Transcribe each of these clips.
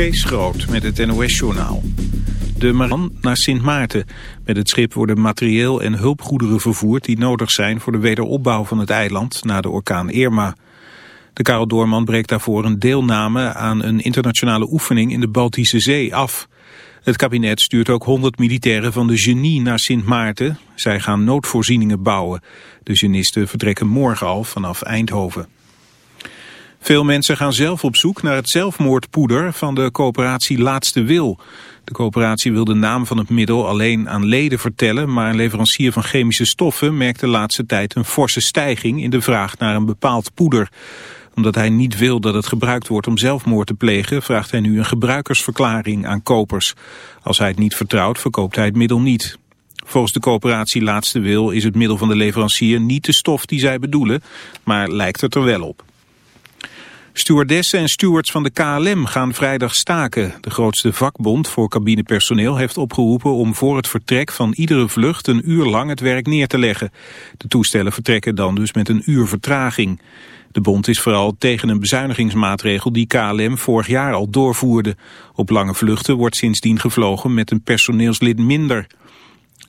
Kees Groot met het NOS-journaal. De Maran naar Sint Maarten. Met het schip worden materieel en hulpgoederen vervoerd... die nodig zijn voor de wederopbouw van het eiland na de orkaan Irma. De Karel Doorman breekt daarvoor een deelname aan een internationale oefening... in de Baltische Zee af. Het kabinet stuurt ook 100 militairen van de Genie naar Sint Maarten. Zij gaan noodvoorzieningen bouwen. De genisten vertrekken morgen al vanaf Eindhoven. Veel mensen gaan zelf op zoek naar het zelfmoordpoeder van de coöperatie Laatste Wil. De coöperatie wil de naam van het middel alleen aan leden vertellen, maar een leverancier van chemische stoffen merkt de laatste tijd een forse stijging in de vraag naar een bepaald poeder. Omdat hij niet wil dat het gebruikt wordt om zelfmoord te plegen, vraagt hij nu een gebruikersverklaring aan kopers. Als hij het niet vertrouwt, verkoopt hij het middel niet. Volgens de coöperatie Laatste Wil is het middel van de leverancier niet de stof die zij bedoelen, maar lijkt het er wel op. Stewardessen en stewards van de KLM gaan vrijdag staken. De grootste vakbond voor cabinepersoneel heeft opgeroepen om voor het vertrek van iedere vlucht een uur lang het werk neer te leggen. De toestellen vertrekken dan dus met een uur vertraging. De bond is vooral tegen een bezuinigingsmaatregel die KLM vorig jaar al doorvoerde. Op lange vluchten wordt sindsdien gevlogen met een personeelslid minder.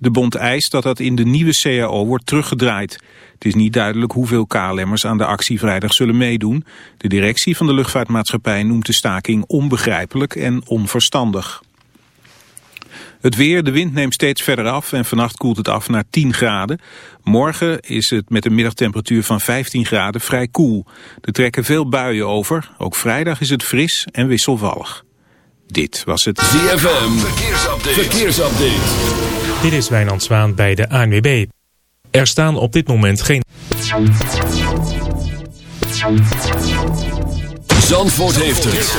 De bond eist dat dat in de nieuwe CAO wordt teruggedraaid. Het is niet duidelijk hoeveel KLM'ers aan de actie vrijdag zullen meedoen. De directie van de luchtvaartmaatschappij noemt de staking onbegrijpelijk en onverstandig. Het weer, de wind neemt steeds verder af en vannacht koelt het af naar 10 graden. Morgen is het met een middagtemperatuur van 15 graden vrij koel. Er trekken veel buien over. Ook vrijdag is het fris en wisselvallig. Dit was het ZFM Verkeersupdate. Verkeersupdate. Dit is Wijnand Zwaan bij de ANWB. Er staan op dit moment geen... Zandvoort heeft het.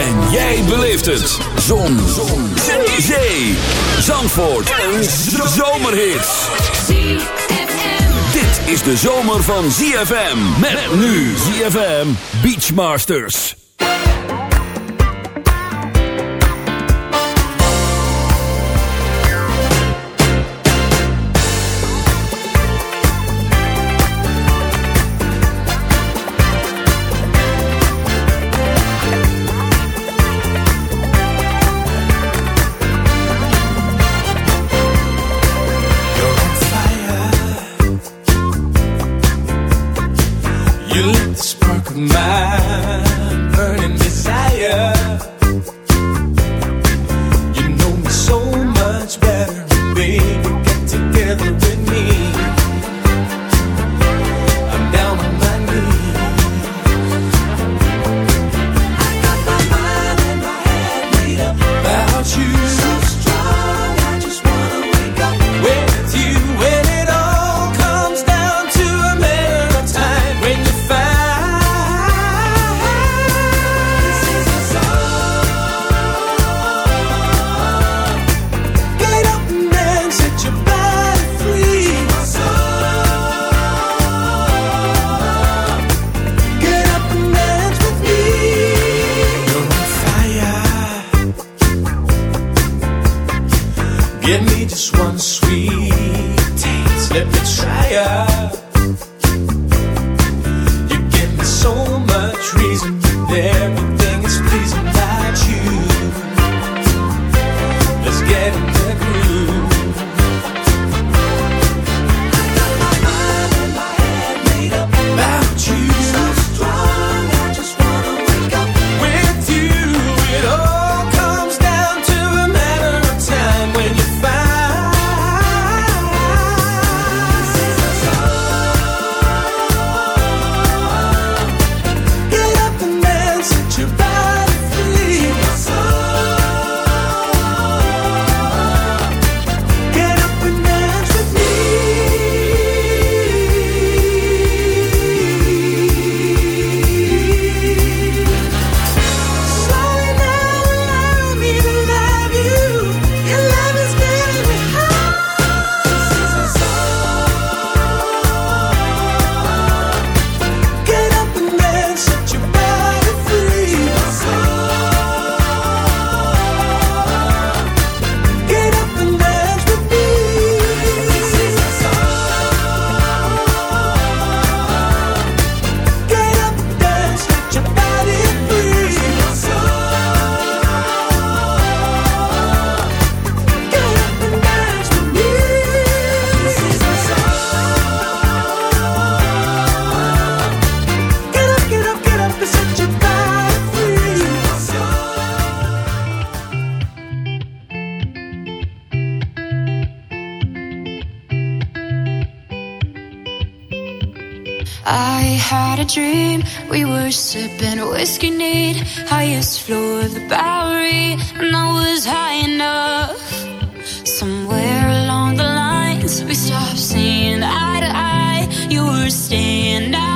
En jij beleeft het. Zon. Zon. Zee. Zee. Zandvoort. Een zomerhit. Dit is de zomer van ZFM. Met nu ZFM Beachmasters. my stop seeing eye to eye. You were staying out.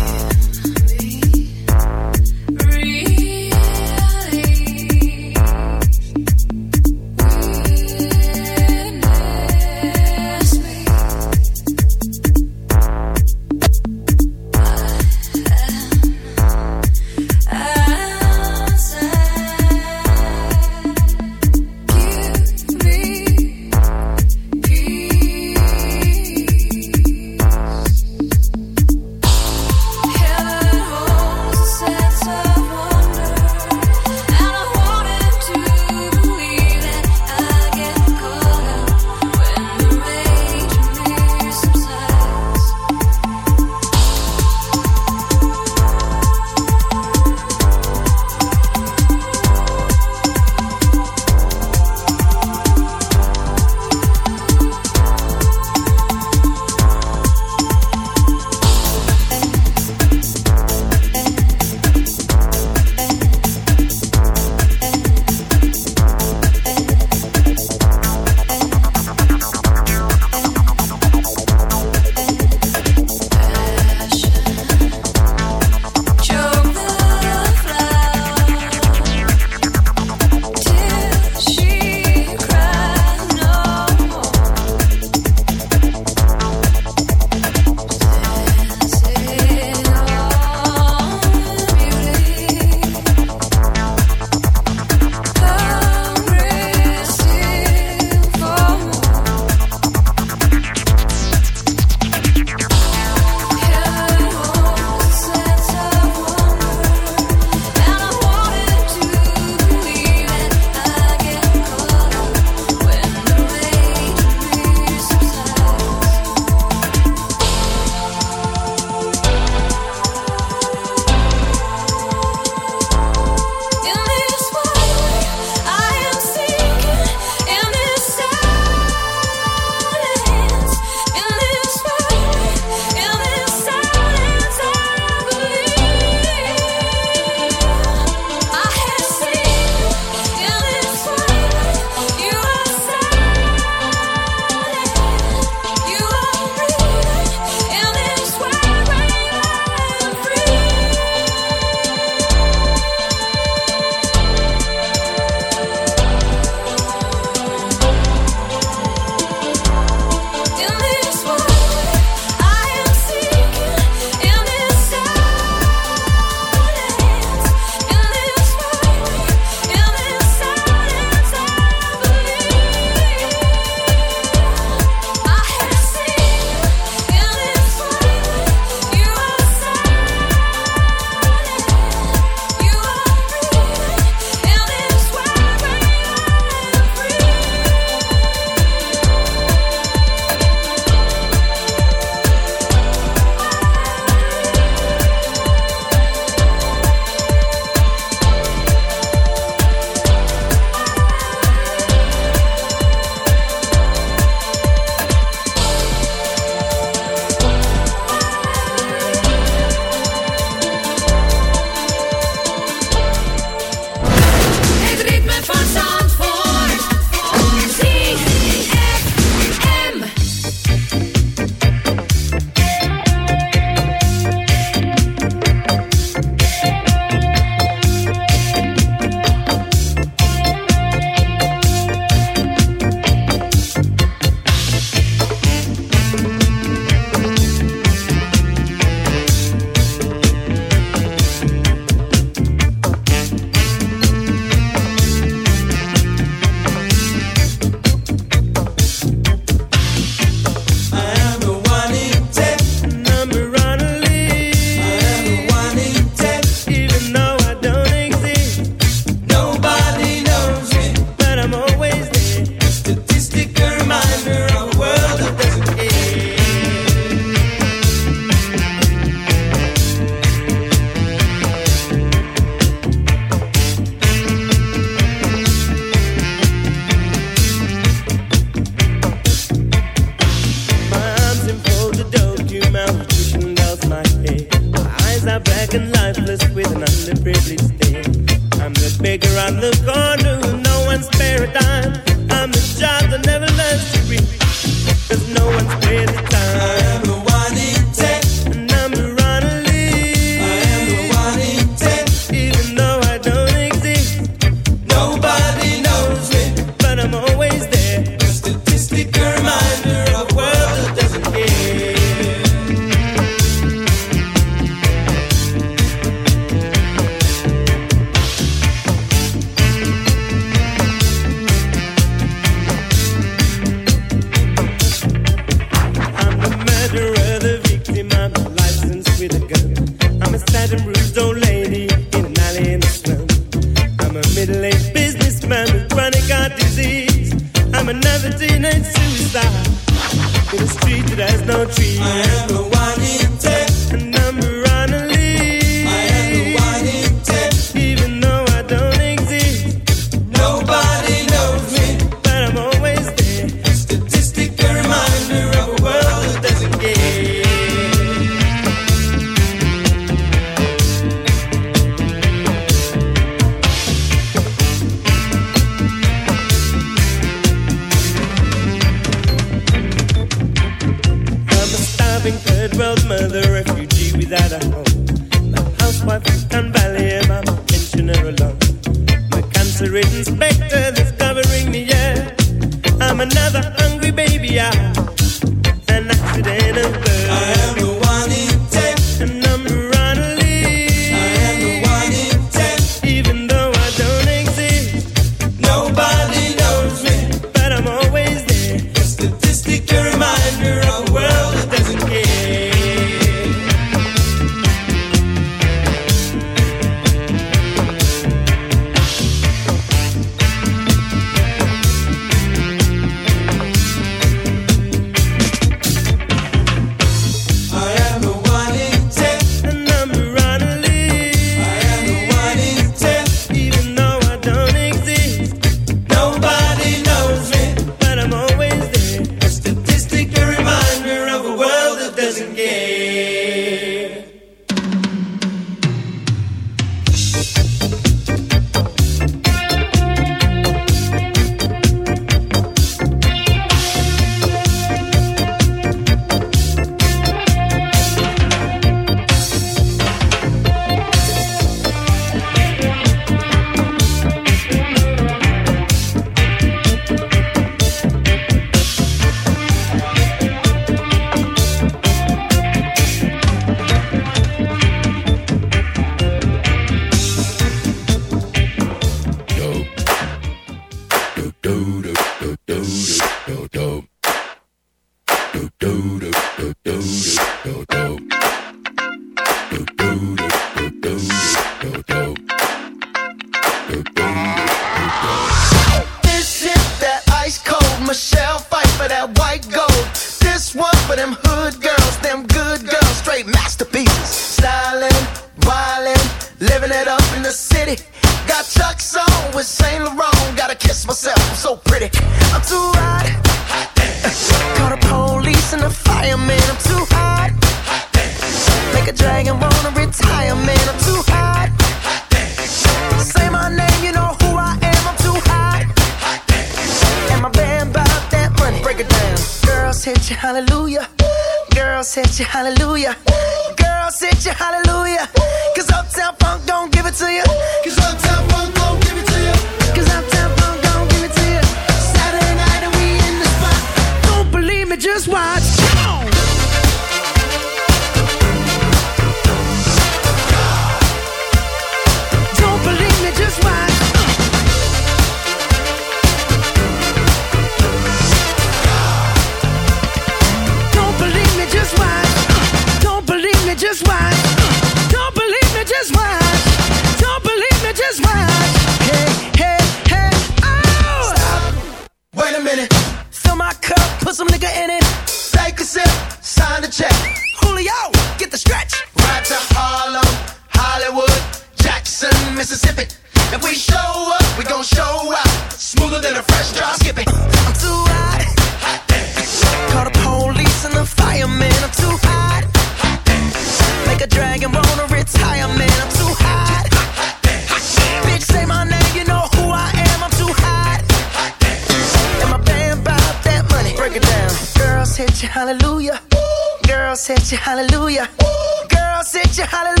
Mississippi. If we show up, we gon' show out. Smoother than a fresh drop. skipping. I'm too hot. hot damn! Call the police and the firemen. I'm too hot. hot damn! Make a dragon roll to retirement. I'm too hot. hot dance. Bitch, say my name, you know who I am. I'm too hot. hot damn! And my band bout that money. Break it down. Girls hit you, hallelujah. Ooh. Girls hit you, hallelujah. Ooh. Girls hit you, hallelujah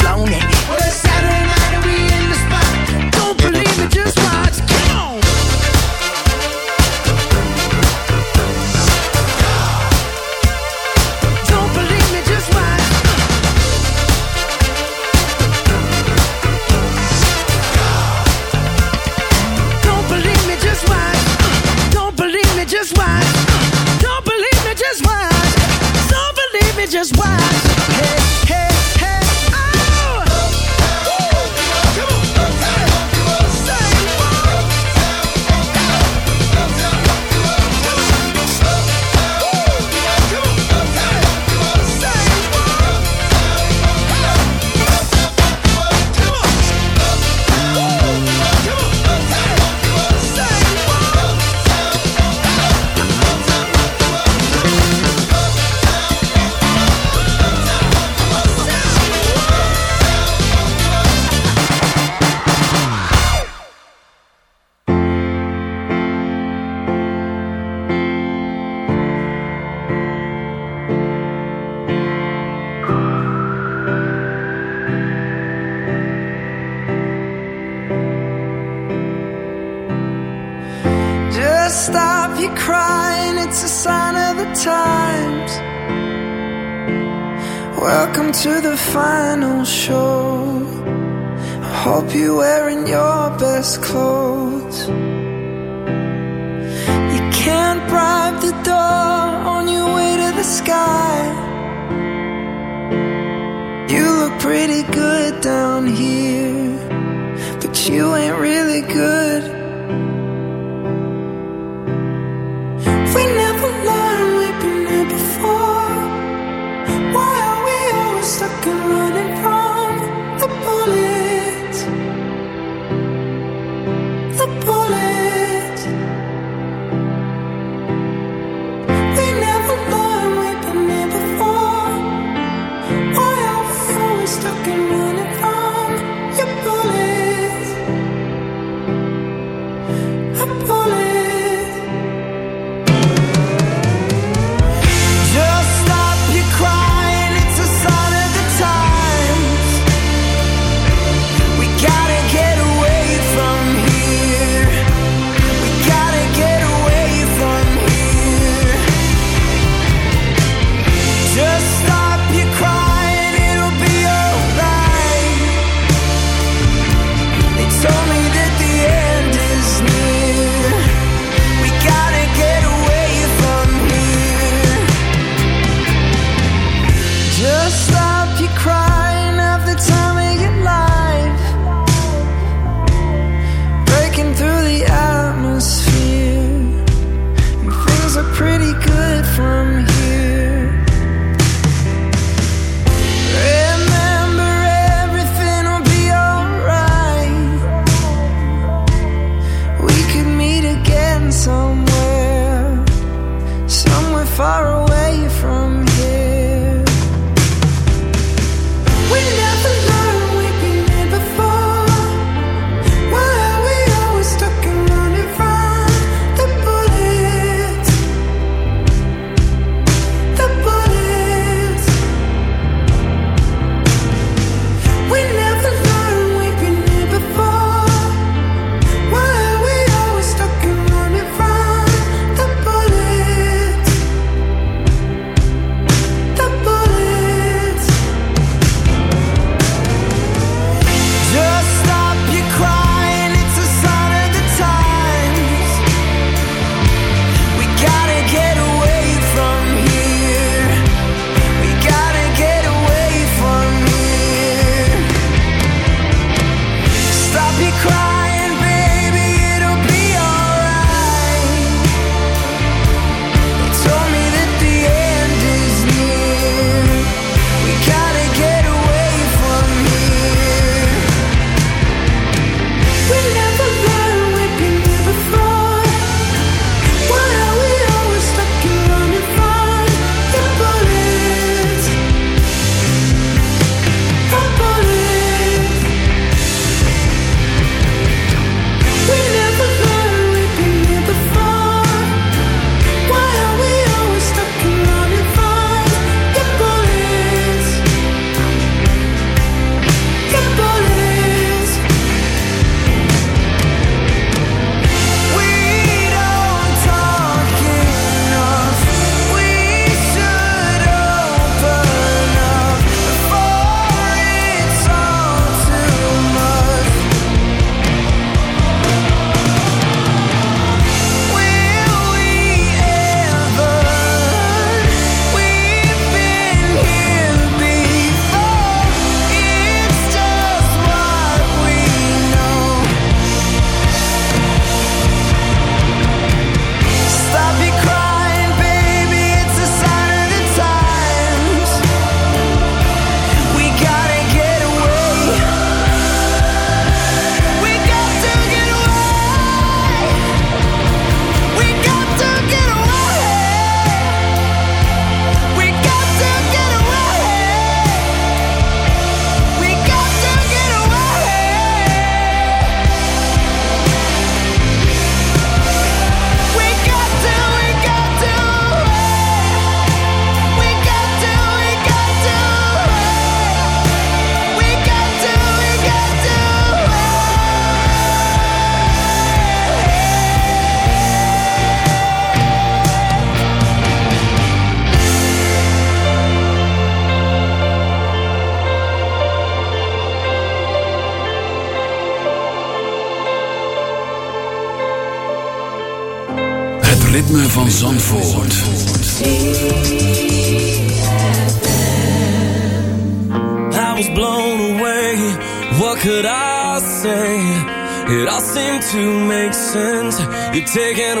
taking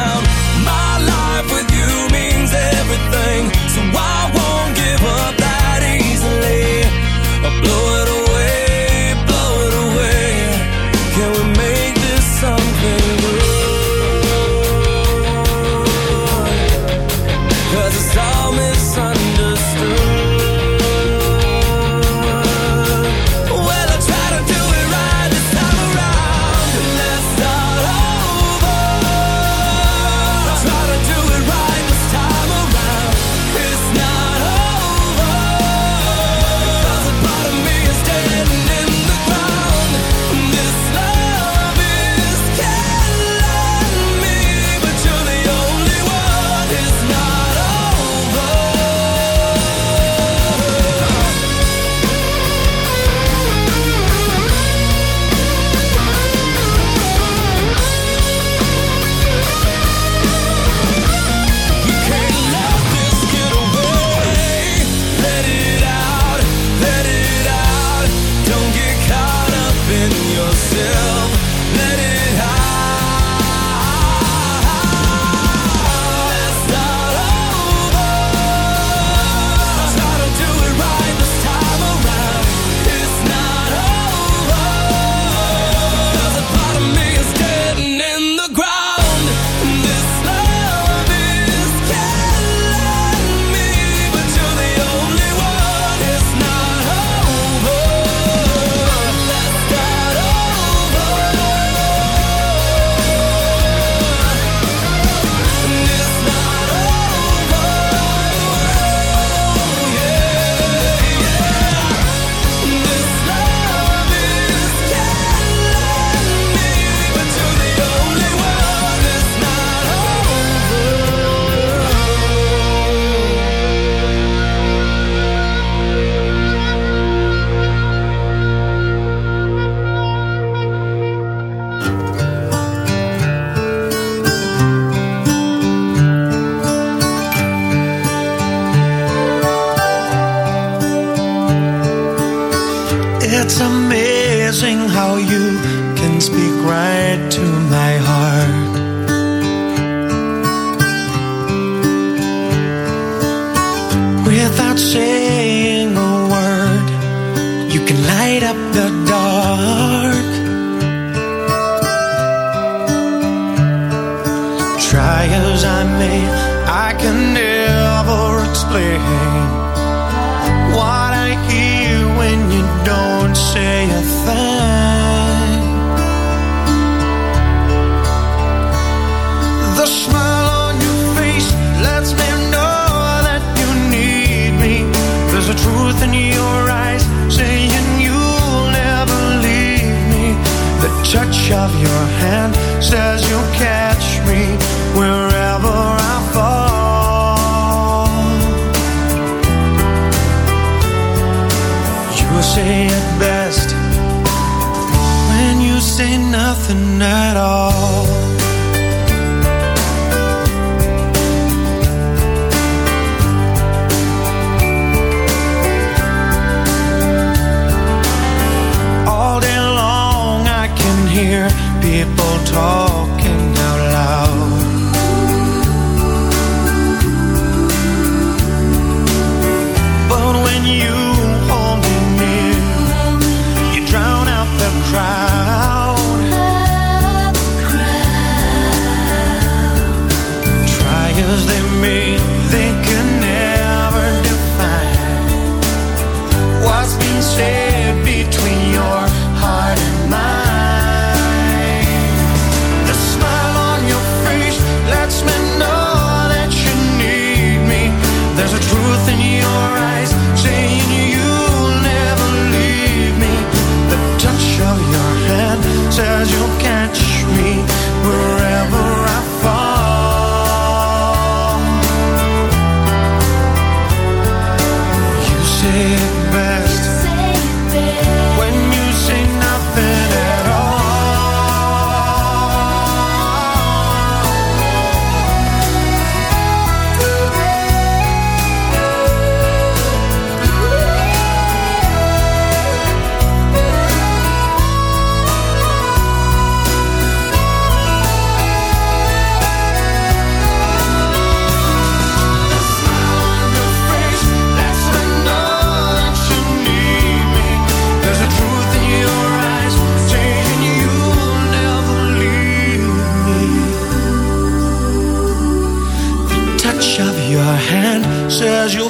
nothing at all.